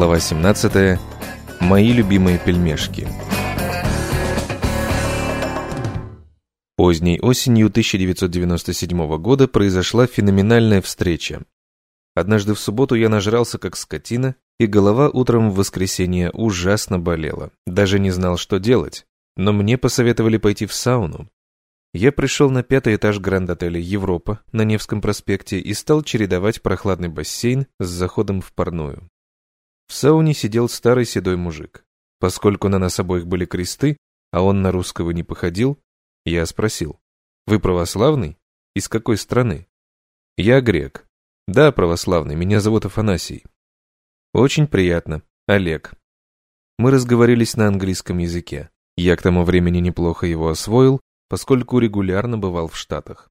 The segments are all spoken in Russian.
Глава 17. Мои любимые пельмешки. Поздней осенью 1997 года произошла феноменальная встреча. Однажды в субботу я нажрался как скотина, и голова утром в воскресенье ужасно болела. Даже не знал, что делать. Но мне посоветовали пойти в сауну. Я пришел на пятый этаж гранд-отеля «Европа» на Невском проспекте и стал чередовать прохладный бассейн с заходом в парную. В сауне сидел старый седой мужик. Поскольку на нас обоих были кресты, а он на русского не походил, я спросил, «Вы православный? Из какой страны?» «Я грек». «Да, православный, меня зовут Афанасий». «Очень приятно. Олег». Мы разговорились на английском языке. Я к тому времени неплохо его освоил, поскольку регулярно бывал в Штатах.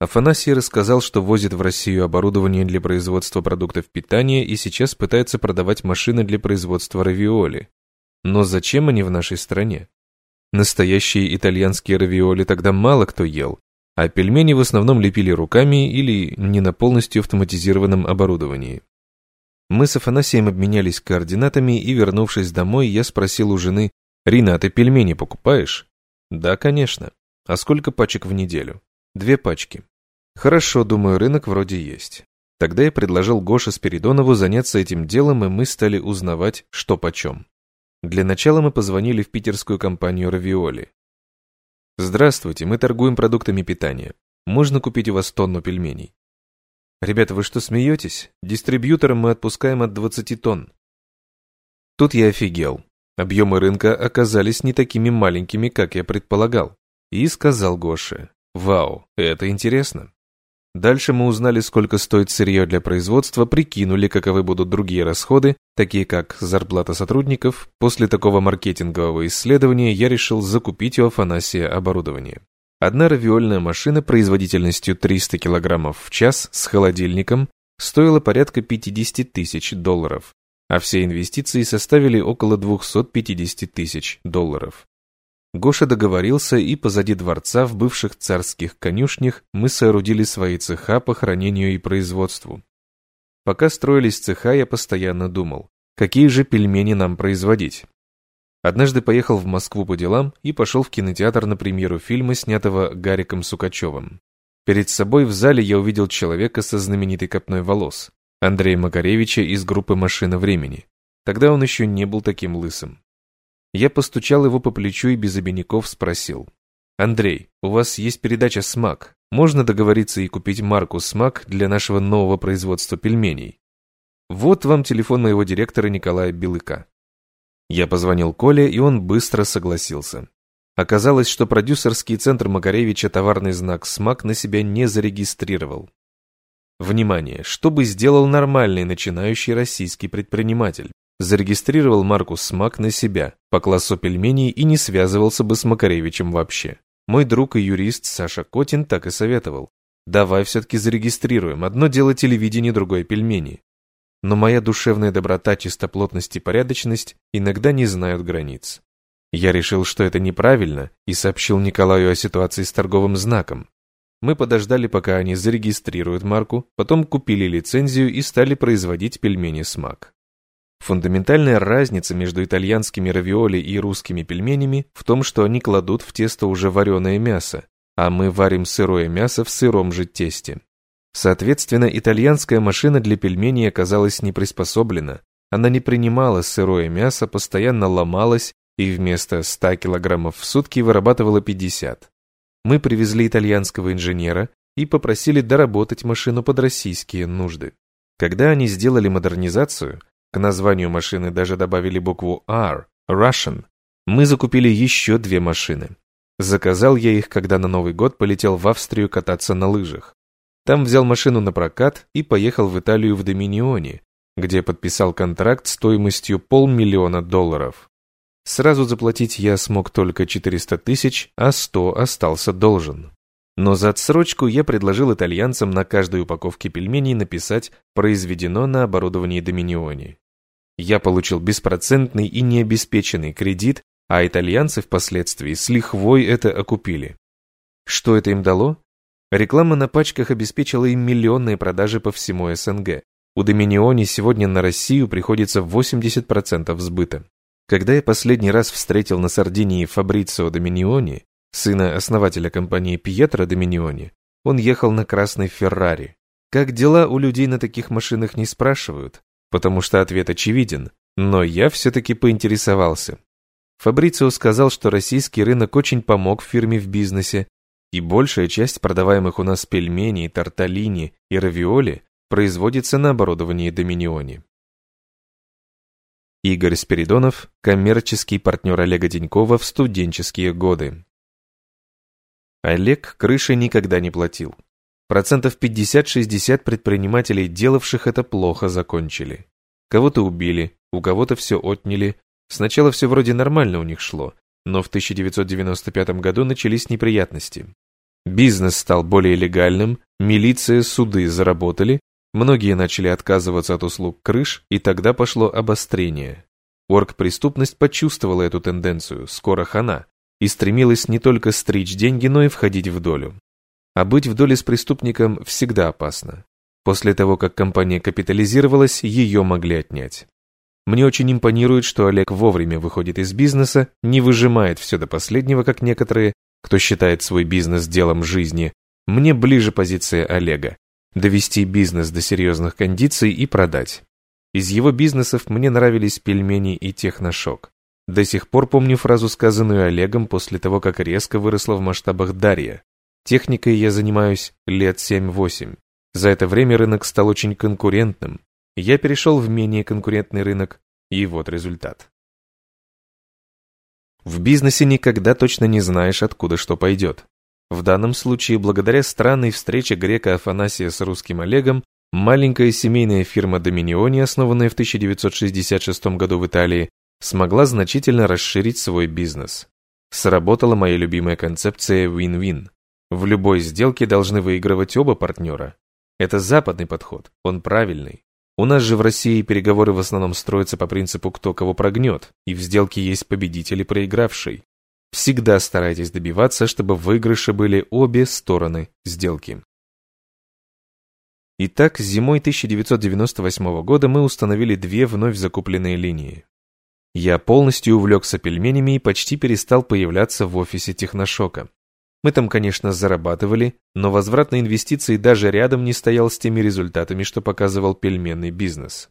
Афанасий рассказал, что возит в Россию оборудование для производства продуктов питания и сейчас пытается продавать машины для производства равиоли. Но зачем они в нашей стране? Настоящие итальянские равиоли тогда мало кто ел, а пельмени в основном лепили руками или не на полностью автоматизированном оборудовании. Мы с Афанасием обменялись координатами, и, вернувшись домой, я спросил у жены, «Рина, а ты пельмени покупаешь?» «Да, конечно. А сколько пачек в неделю?» Две пачки. Хорошо, думаю, рынок вроде есть. Тогда я предложил Гоше Спиридонову заняться этим делом, и мы стали узнавать, что почем. Для начала мы позвонили в питерскую компанию «Равиоли». «Здравствуйте, мы торгуем продуктами питания. Можно купить у вас тонну пельменей?» «Ребята, вы что, смеетесь? Дистрибьюторам мы отпускаем от 20 тонн». Тут я офигел. Объемы рынка оказались не такими маленькими, как я предполагал. И сказал Гоше, Вау, это интересно. Дальше мы узнали, сколько стоит сырье для производства, прикинули, каковы будут другие расходы, такие как зарплата сотрудников. После такого маркетингового исследования я решил закупить у Афанасия оборудование. Одна равиольная машина производительностью 300 кг в час с холодильником стоила порядка 50 тысяч долларов, а все инвестиции составили около 250 тысяч долларов. Гоша договорился, и позади дворца в бывших царских конюшнях мы соорудили свои цеха по хранению и производству. Пока строились цеха, я постоянно думал, какие же пельмени нам производить. Однажды поехал в Москву по делам и пошел в кинотеатр на премьеру фильма, снятого Гариком Сукачевым. Перед собой в зале я увидел человека со знаменитой копной волос, Андрея Макаревича из группы «Машина времени». Тогда он еще не был таким лысым. Я постучал его по плечу и без обиняков спросил. «Андрей, у вас есть передача «Смак». Можно договориться и купить марку «Смак» для нашего нового производства пельменей? Вот вам телефон моего директора Николая Белыка». Я позвонил Коле, и он быстро согласился. Оказалось, что продюсерский центр Макаревича товарный знак «Смак» на себя не зарегистрировал. Внимание! Что бы сделал нормальный начинающий российский предприниматель? Зарегистрировал марку «Смак» на себя по классу пельменей и не связывался бы с Макаревичем вообще. Мой друг и юрист Саша Котин так и советовал. Давай все-таки зарегистрируем. Одно дело телевидение, другое пельмени. Но моя душевная доброта, чистоплотность и порядочность иногда не знают границ. Я решил, что это неправильно, и сообщил Николаю о ситуации с торговым знаком. Мы подождали, пока они зарегистрируют марку, потом купили лицензию и стали производить пельмени «Смак». Фундаментальная разница между итальянскими равиоли и русскими пельменями в том, что они кладут в тесто уже вареное мясо, а мы варим сырое мясо в сыром же тесте. Соответственно, итальянская машина для пельменей оказалась не приспособлена. Она не принимала сырое мясо, постоянно ломалась и вместо 100 килограммов в сутки вырабатывала 50. Мы привезли итальянского инженера и попросили доработать машину под российские нужды. Когда они сделали модернизацию, к названию машины даже добавили букву R, Russian. Мы закупили еще две машины. Заказал я их, когда на Новый год полетел в Австрию кататься на лыжах. Там взял машину на прокат и поехал в Италию в Доминионе, где подписал контракт стоимостью полмиллиона долларов. Сразу заплатить я смог только 400 тысяч, а 100 остался должен. Но за отсрочку я предложил итальянцам на каждой упаковке пельменей написать «Произведено на оборудовании Доминионе». Я получил беспроцентный и необеспеченный кредит, а итальянцы впоследствии с лихвой это окупили. Что это им дало? Реклама на пачках обеспечила им миллионные продажи по всему СНГ. У Доминиони сегодня на Россию приходится 80% сбыта. Когда я последний раз встретил на Сардинии Фабрицио Доминиони, сына основателя компании Пьетро Доминиони, он ехал на красной Феррари. Как дела у людей на таких машинах не спрашивают, потому что ответ очевиден, но я все-таки поинтересовался. Фабрицио сказал, что российский рынок очень помог фирме в бизнесе, и большая часть продаваемых у нас пельменей, тарталини и равиоли производится на оборудовании Доминиони. Игорь Спиридонов, коммерческий партнер Олега Денькова в студенческие годы. Олег крыши никогда не платил. Процентов 50-60 предпринимателей, делавших это, плохо закончили. Кого-то убили, у кого-то все отняли. Сначала все вроде нормально у них шло, но в 1995 году начались неприятности. Бизнес стал более легальным, милиция, суды заработали, многие начали отказываться от услуг крыш, и тогда пошло обострение. Оргпреступность почувствовала эту тенденцию, скоро хана, и стремилась не только стричь деньги, но и входить в долю. А быть в доле с преступником всегда опасно. После того, как компания капитализировалась, ее могли отнять. Мне очень импонирует, что Олег вовремя выходит из бизнеса, не выжимает все до последнего, как некоторые, кто считает свой бизнес делом жизни. Мне ближе позиция Олега. Довести бизнес до серьезных кондиций и продать. Из его бизнесов мне нравились пельмени и техношок. До сих пор помню фразу, сказанную Олегом после того, как резко выросла в масштабах Дарья. Техникой я занимаюсь лет 7-8. За это время рынок стал очень конкурентным, я перешел в менее конкурентный рынок, и вот результат. В бизнесе никогда точно не знаешь, откуда что пойдет. В данном случае, благодаря странной встрече грека Афанасия с русским Олегом, маленькая семейная фирма Доминиони, основанная в 1966 году в Италии, смогла значительно расширить свой бизнес. Сработала моя любимая концепция win-win. В любой сделке должны выигрывать оба партнера. Это западный подход, он правильный. У нас же в России переговоры в основном строятся по принципу «кто кого прогнет», и в сделке есть победитель и проигравший. Всегда старайтесь добиваться, чтобы в выигрыше были обе стороны сделки. Итак, зимой 1998 года мы установили две вновь закупленные линии. Я полностью увлекся пельменями и почти перестал появляться в офисе Техношока. Мы там, конечно, зарабатывали, но возврат на инвестиции даже рядом не стоял с теми результатами, что показывал пельменный бизнес.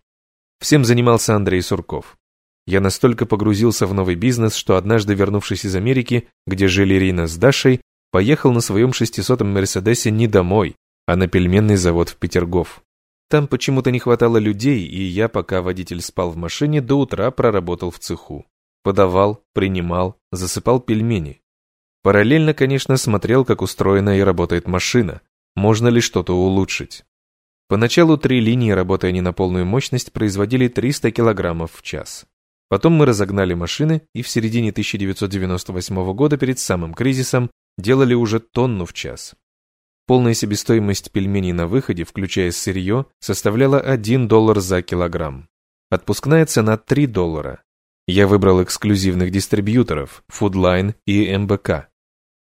Всем занимался Андрей Сурков. Я настолько погрузился в новый бизнес, что однажды, вернувшись из Америки, где жили Ирина с Дашей, поехал на своем 600-м Мерседесе не домой, а на пельменный завод в Петергоф. Там почему-то не хватало людей, и я, пока водитель спал в машине, до утра проработал в цеху. Подавал, принимал, засыпал пельмени. Параллельно, конечно, смотрел, как устроена и работает машина, можно ли что-то улучшить. Поначалу три линии, работая не на полную мощность, производили 300 килограммов в час. Потом мы разогнали машины и в середине 1998 года перед самым кризисом делали уже тонну в час. Полная себестоимость пельменей на выходе, включая сырье, составляла 1 доллар за килограмм. Отпускная цена 3 доллара. Я выбрал эксклюзивных дистрибьюторов Foodline и МБК.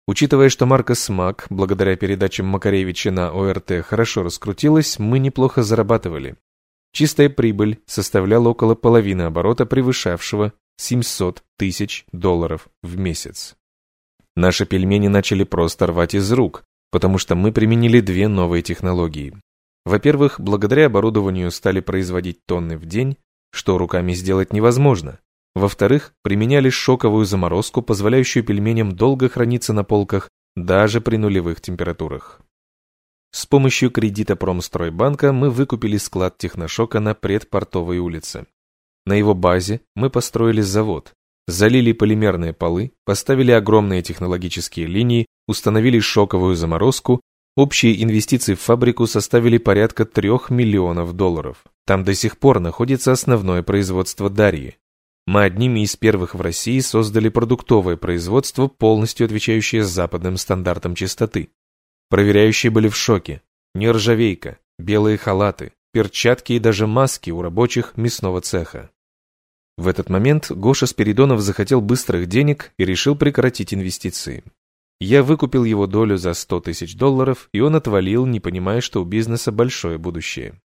Учитывая, что марка «Смак» благодаря передачам Макаревича на ОРТ хорошо раскрутилась, мы неплохо зарабатывали. Чистая прибыль составляла около половины оборота, превышавшего 700 тысяч долларов в месяц. Наши пельмени начали просто рвать из рук, потому что мы применили две новые технологии. Во-первых, благодаря оборудованию стали производить тонны в день, что руками сделать невозможно. Во-вторых, применяли шоковую заморозку, позволяющую пельменям долго храниться на полках даже при нулевых температурах. С помощью кредита Промстройбанка мы выкупили склад техношока на предпортовой улице. На его базе мы построили завод, залили полимерные полы, поставили огромные технологические линии, установили шоковую заморозку, общие инвестиции в фабрику составили порядка 3 миллионов долларов. Там до сих пор находится основное производство Дарьи, мы одними из первых в России создали продуктовое производство, полностью отвечающее западным стандартам чистоты. Проверяющие были в шоке. Нержавейка, белые халаты, перчатки и даже маски у рабочих мясного цеха. В этот момент Гоша Спиридонов захотел быстрых денег и решил прекратить инвестиции. Я выкупил его долю за 100 тысяч долларов, и он отвалил, не понимая, что у бизнеса большое будущее.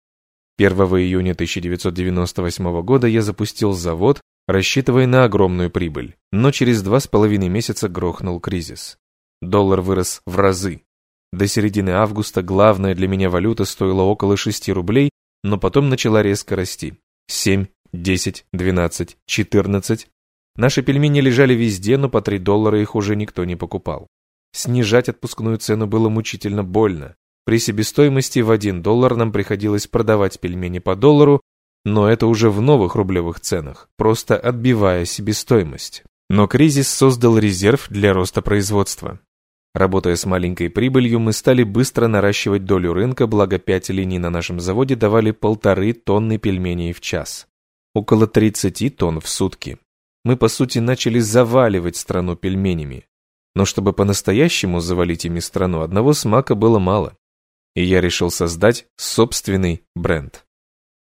1 июня 1998 года я запустил завод, рассчитывая на огромную прибыль, но через два с половиной месяца грохнул кризис. Доллар вырос в разы. До середины августа главная для меня валюта стоила около 6 рублей, но потом начала резко расти. 7, 10, 12, 14. Наши пельмени лежали везде, но по 3 доллара их уже никто не покупал. Снижать отпускную цену было мучительно больно. При себестоимости в 1 доллар нам приходилось продавать пельмени по доллару, но это уже в новых рублевых ценах, просто отбивая себестоимость. Но кризис создал резерв для роста производства. Работая с маленькой прибылью, мы стали быстро наращивать долю рынка, благо 5 линий на нашем заводе давали полторы тонны пельменей в час. Около 30 тонн в сутки. Мы, по сути, начали заваливать страну пельменями. Но чтобы по-настоящему завалить ими страну, одного смака было мало и я решил создать собственный бренд.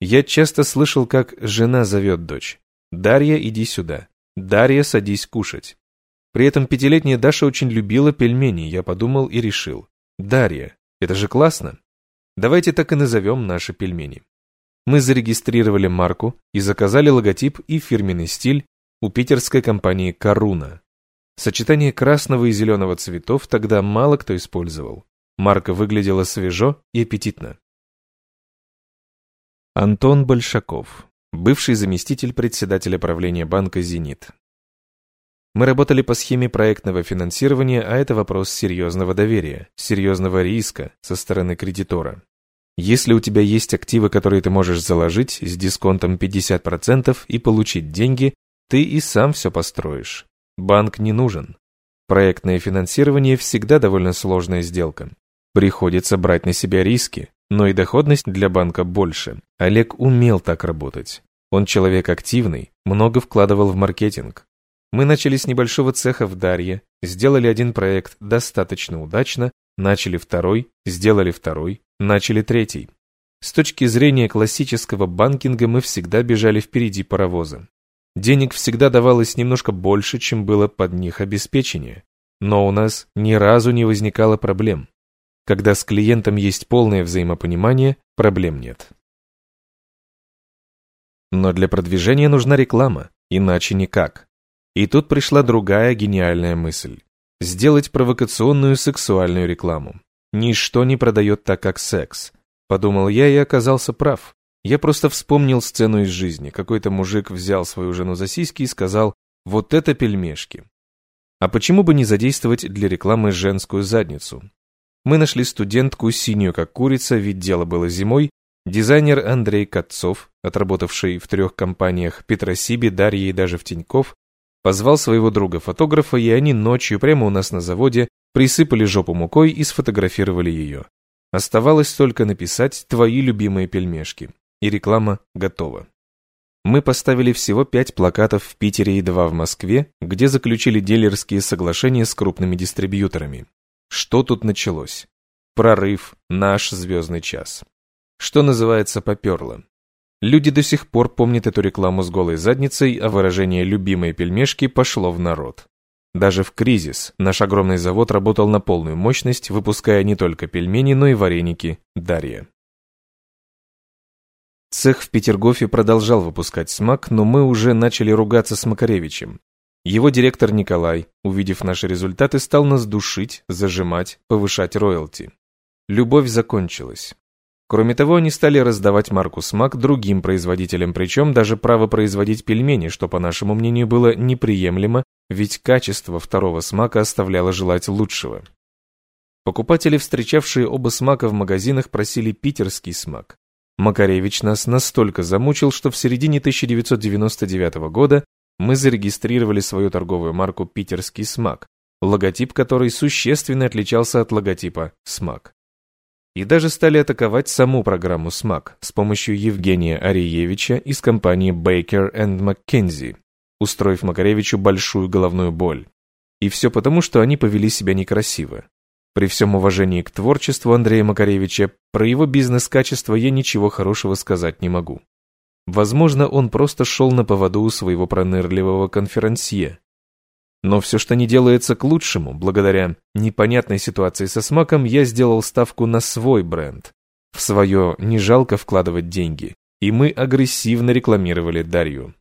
Я часто слышал, как жена зовет дочь. «Дарья, иди сюда. Дарья, садись кушать». При этом пятилетняя Даша очень любила пельмени, я подумал и решил. «Дарья, это же классно. Давайте так и назовем наши пельмени». Мы зарегистрировали марку и заказали логотип и фирменный стиль у питерской компании «Коруна». Сочетание красного и зеленого цветов тогда мало кто использовал. Марка выглядела свежо и аппетитно. Антон Большаков, бывший заместитель председателя правления банка «Зенит». Мы работали по схеме проектного финансирования, а это вопрос серьезного доверия, серьезного риска со стороны кредитора. Если у тебя есть активы, которые ты можешь заложить с дисконтом 50% и получить деньги, ты и сам все построишь. Банк не нужен. Проектное финансирование всегда довольно сложная сделка. Приходится брать на себя риски, но и доходность для банка больше. Олег умел так работать. Он человек активный, много вкладывал в маркетинг. Мы начали с небольшого цеха в Дарье, сделали один проект достаточно удачно, начали второй, сделали второй, начали третий. С точки зрения классического банкинга мы всегда бежали впереди паровоза. Денег всегда давалось немножко больше, чем было под них обеспечение. Но у нас ни разу не возникало проблем. Когда с клиентом есть полное взаимопонимание, проблем нет. Но для продвижения нужна реклама, иначе никак. И тут пришла другая гениальная мысль. Сделать провокационную сексуальную рекламу. Ничто не продает так, как секс. Подумал я и оказался прав. Я просто вспомнил сцену из жизни. Какой-то мужик взял свою жену за сиськи и сказал «Вот это пельмешки». А почему бы не задействовать для рекламы женскую задницу? Мы нашли студентку, синюю как курица, ведь дело было зимой, дизайнер Андрей Катцов, отработавший в трех компаниях Петросиби, Дарье и даже в Тиньков, позвал своего друга-фотографа, и они ночью прямо у нас на заводе присыпали жопу мукой и сфотографировали ее. Оставалось только написать «Твои любимые пельмешки», и реклама готова. Мы поставили всего пять плакатов в Питере и два в Москве, где заключили дилерские соглашения с крупными дистрибьюторами. Что тут началось? Прорыв, наш звездный час. Что называется, поперло. Люди до сих пор помнят эту рекламу с голой задницей, а выражение «любимые пельмешки» пошло в народ. Даже в кризис наш огромный завод работал на полную мощность, выпуская не только пельмени, но и вареники «Дарья». Цех в Петергофе продолжал выпускать смак, но мы уже начали ругаться с Макаревичем. Его директор Николай, увидев наши результаты, стал нас душить, зажимать, повышать роялти. Любовь закончилась. Кроме того, они стали раздавать марку «Смак» другим производителям, причем даже право производить пельмени, что, по нашему мнению, было неприемлемо, ведь качество второго смака оставляло желать лучшего. Покупатели, встречавшие оба смака в магазинах, просили питерский смак. Макаревич нас настолько замучил, что в середине 1999 года мы зарегистрировали свою торговую марку «Питерский смак», логотип которой существенно отличался от логотипа «Смак». И даже стали атаковать саму программу «Смак» с помощью Евгения Ариевича из компании Baker McKenzie, устроив Макаревичу большую головную боль. И все потому, что они повели себя некрасиво. При всем уважении к творчеству Андрея Макаревича, про его бизнес-качество я ничего хорошего сказать не могу. Возможно, он просто шел на поводу у своего пронырливого конферансье. Но все, что не делается к лучшему, благодаря непонятной ситуации со смаком, я сделал ставку на свой бренд. В свое не жалко вкладывать деньги, и мы агрессивно рекламировали Дарью.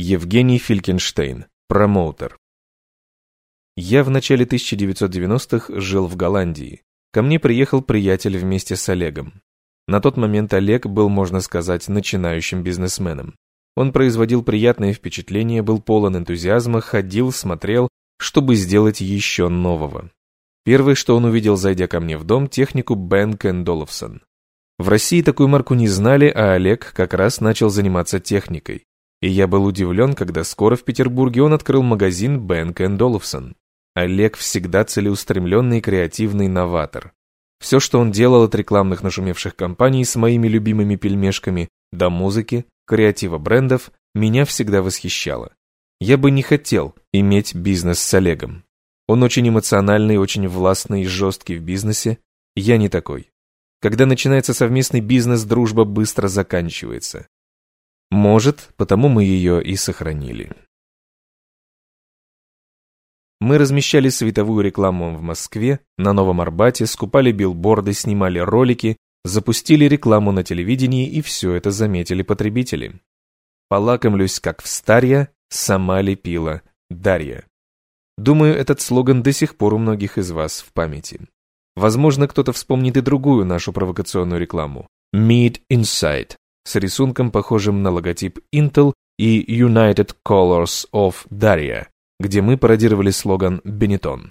Евгений Филькенштейн, промоутер. Я в начале 1990-х жил в Голландии. Ко мне приехал приятель вместе с Олегом. На тот момент Олег был, можно сказать, начинающим бизнесменом. Он производил приятное впечатление, был полон энтузиазма, ходил, смотрел, чтобы сделать еще нового. Первое, что он увидел, зайдя ко мне в дом, технику Бенк Доловсон. В России такую марку не знали, а Олег как раз начал заниматься техникой. И я был удивлен, когда скоро в Петербурге он открыл магазин Бенк Доловсон. Олег всегда целеустремленный и креативный новатор. Все, что он делал от рекламных нашумевших кампаний с моими любимыми пельмешками до музыки, креатива брендов, меня всегда восхищало. Я бы не хотел иметь бизнес с Олегом. Он очень эмоциональный, очень властный и жесткий в бизнесе. Я не такой. Когда начинается совместный бизнес, дружба быстро заканчивается. Может, потому мы ее и сохранили. Мы размещали световую рекламу в Москве, на Новом Арбате, скупали билборды, снимали ролики, запустили рекламу на телевидении, и все это заметили потребители. Полакомлюсь, как в старья, сама лепила Дарья. Думаю, этот слоган до сих пор у многих из вас в памяти. Возможно, кто-то вспомнит и другую нашу провокационную рекламу. Meet Inside с рисунком, похожим на логотип Intel и United Colors of Daria, где мы пародировали слоган Benetton.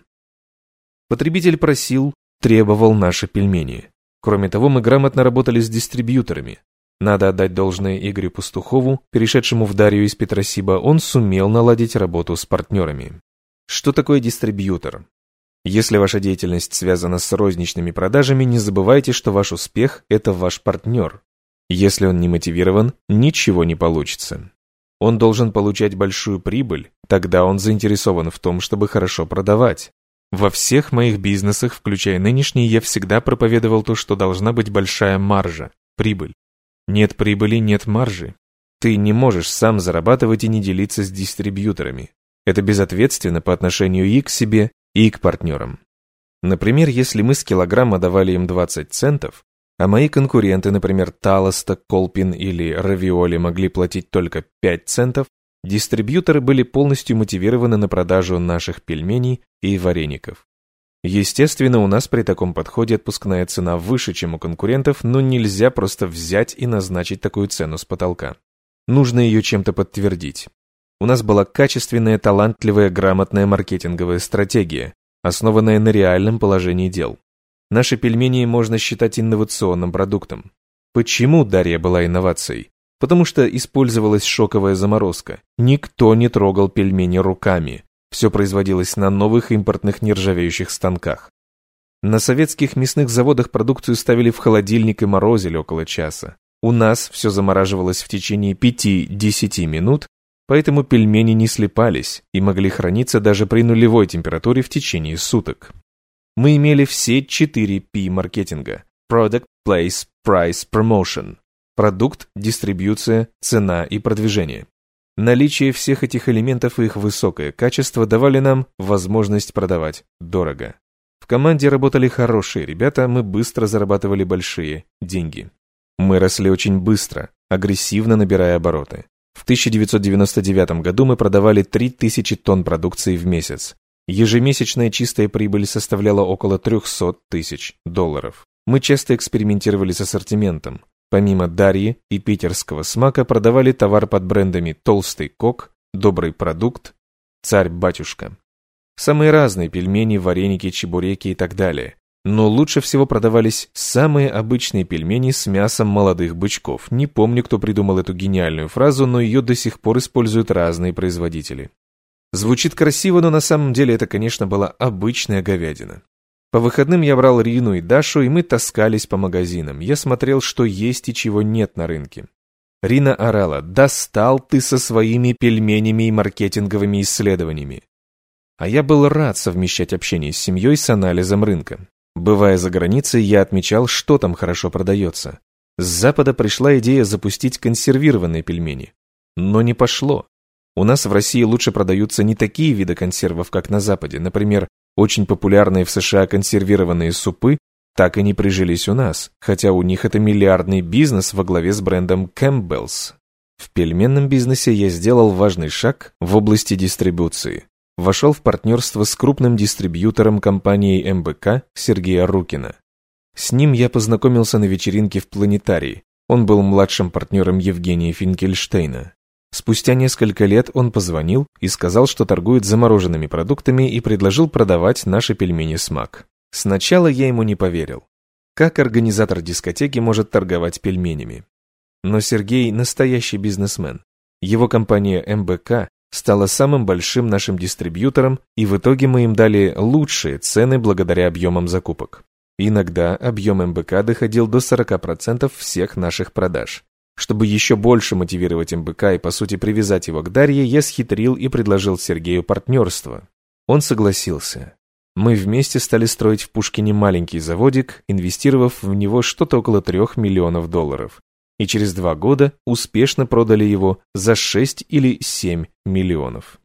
Потребитель просил, требовал наши пельмени. Кроме того, мы грамотно работали с дистрибьюторами. Надо отдать должное Игорю Пастухову, перешедшему в Дарью из Петросиба, он сумел наладить работу с партнерами. Что такое дистрибьютор? Если ваша деятельность связана с розничными продажами, не забывайте, что ваш успех – это ваш партнер. Если он не мотивирован, ничего не получится. Он должен получать большую прибыль, тогда он заинтересован в том, чтобы хорошо продавать. Во всех моих бизнесах, включая нынешний, я всегда проповедовал то, что должна быть большая маржа, прибыль. Нет прибыли, нет маржи. Ты не можешь сам зарабатывать и не делиться с дистрибьюторами. Это безответственно по отношению и к себе, и к партнерам. Например, если мы с килограмма давали им 20 центов, а мои конкуренты, например, Талоста, Колпин или Равиоли могли платить только 5 центов, дистрибьюторы были полностью мотивированы на продажу наших пельменей и вареников. Естественно, у нас при таком подходе отпускная цена выше, чем у конкурентов, но нельзя просто взять и назначить такую цену с потолка. Нужно ее чем-то подтвердить. У нас была качественная, талантливая, грамотная маркетинговая стратегия, основанная на реальном положении дел. Наши пельмени можно считать инновационным продуктом. Почему Дарья была инновацией? Потому что использовалась шоковая заморозка. Никто не трогал пельмени руками. Все производилось на новых импортных нержавеющих станках. На советских мясных заводах продукцию ставили в холодильник и морозили около часа. У нас все замораживалось в течение 5-10 минут, поэтому пельмени не слипались и могли храниться даже при нулевой температуре в течение суток мы имели все 4 P маркетинга. Product, Place, Price, Promotion. Продукт, дистрибьюция, цена и продвижение. Наличие всех этих элементов и их высокое качество давали нам возможность продавать дорого. В команде работали хорошие ребята, мы быстро зарабатывали большие деньги. Мы росли очень быстро, агрессивно набирая обороты. В 1999 году мы продавали 3000 тонн продукции в месяц. Ежемесячная чистая прибыль составляла около 300 тысяч долларов. Мы часто экспериментировали с ассортиментом. Помимо Дарьи и питерского смака продавали товар под брендами «Толстый кок», «Добрый продукт», «Царь-батюшка». Самые разные пельмени, вареники, чебуреки и так далее. Но лучше всего продавались самые обычные пельмени с мясом молодых бычков. Не помню, кто придумал эту гениальную фразу, но ее до сих пор используют разные производители. Звучит красиво, но на самом деле это, конечно, была обычная говядина. По выходным я брал Рину и Дашу, и мы таскались по магазинам. Я смотрел, что есть и чего нет на рынке. Рина орала «Достал ты со своими пельменями и маркетинговыми исследованиями». А я был рад совмещать общение с семьей с анализом рынка. Бывая за границей, я отмечал, что там хорошо продается. С Запада пришла идея запустить консервированные пельмени. Но не пошло. У нас в России лучше продаются не такие виды консервов, как на Западе, например, очень популярные в США консервированные супы, так и не прижились у нас, хотя у них это миллиардный бизнес во главе с брендом Campbell's. В пельменном бизнесе я сделал важный шаг в области дистрибуции. Вошел в партнерство с крупным дистрибьютором компании МБК Сергея Рукина. С ним я познакомился на вечеринке в планетарии. Он был младшим партнером Евгения Финкельштейна. Спустя несколько лет он позвонил и сказал, что торгует замороженными продуктами и предложил продавать наши пельмени «Смак». Сначала я ему не поверил. Как организатор дискотеки может торговать пельменями? Но Сергей настоящий бизнесмен. Его компания МБК стала самым большим нашим дистрибьютором, и в итоге мы им дали лучшие цены благодаря объемам закупок. Иногда объем МБК доходил до 40% всех наших продаж. Чтобы еще больше мотивировать МБК и, по сути, привязать его к Дарье, я схитрил и предложил Сергею партнерство. Он согласился. Мы вместе стали строить в Пушкине маленький заводик, инвестировав в него что-то около трех миллионов долларов и через два года успешно продали его за 6 или 7 миллионов.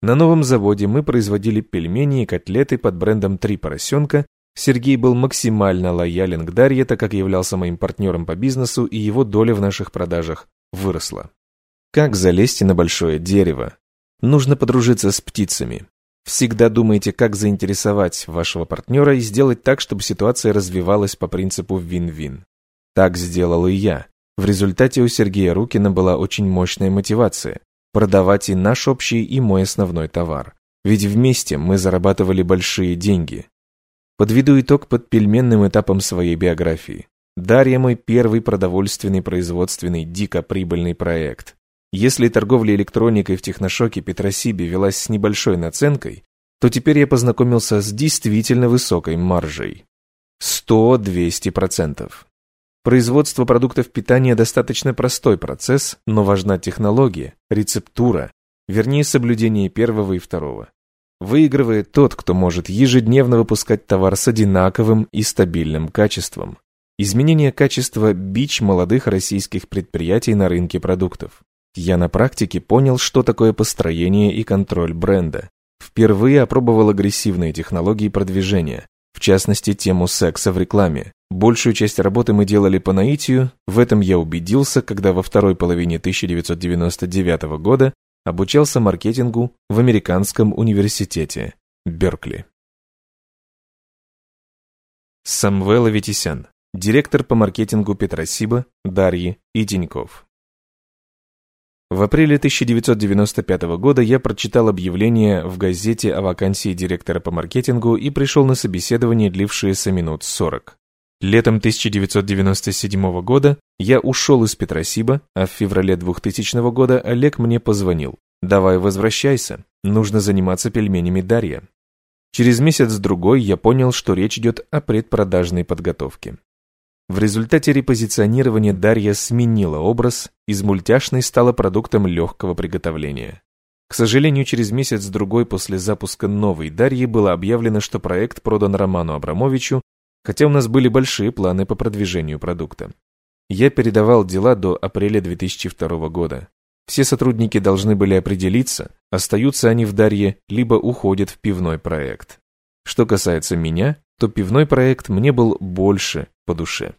На новом заводе мы производили пельмени и котлеты под брендом «Три поросенка». Сергей был максимально лоялен к Дарье, так как являлся моим партнером по бизнесу, и его доля в наших продажах выросла. Как залезть на большое дерево? Нужно подружиться с птицами. Всегда думайте, как заинтересовать вашего партнера и сделать так, чтобы ситуация развивалась по принципу вин-вин. Так сделал и я. В результате у Сергея Рукина была очень мощная мотивация – продавать и наш общий, и мой основной товар. Ведь вместе мы зарабатывали большие деньги. Подведу итог под пельменным этапом своей биографии. Дарья мой первый продовольственный производственный дико прибыльный проект. Если торговля электроникой в Техношоке Петросибе велась с небольшой наценкой, то теперь я познакомился с действительно высокой маржей. 100-200%. Производство продуктов питания достаточно простой процесс, но важна технология, рецептура, вернее соблюдение первого и второго. Выигрывает тот, кто может ежедневно выпускать товар с одинаковым и стабильным качеством. Изменение качества – бич молодых российских предприятий на рынке продуктов. Я на практике понял, что такое построение и контроль бренда. Впервые опробовал агрессивные технологии продвижения, в частности тему секса в рекламе. Большую часть работы мы делали по наитию, в этом я убедился, когда во второй половине 1999 года обучался маркетингу в Американском университете Беркли. Самвел Аветисян, директор по маркетингу Петросиба, Дарьи и Тиньков. В апреле 1995 года я прочитал объявление в газете о вакансии директора по маркетингу и пришел на собеседование, длившееся минут 40. Летом 1997 года я ушел из Петросиба, а в феврале 2000 года Олег мне позвонил. «Давай возвращайся, нужно заниматься пельменями Дарья». Через месяц-другой я понял, что речь идет о предпродажной подготовке. В результате репозиционирования Дарья сменила образ, из мультяшной стала продуктом легкого приготовления. К сожалению, через месяц-другой после запуска новой Дарьи было объявлено, что проект продан Роману Абрамовичу, хотя у нас были большие планы по продвижению продукта. Я передавал дела до апреля 2002 года. Все сотрудники должны были определиться, остаются они в Дарье, либо уходят в пивной проект. Что касается меня, то пивной проект мне был больше по душе.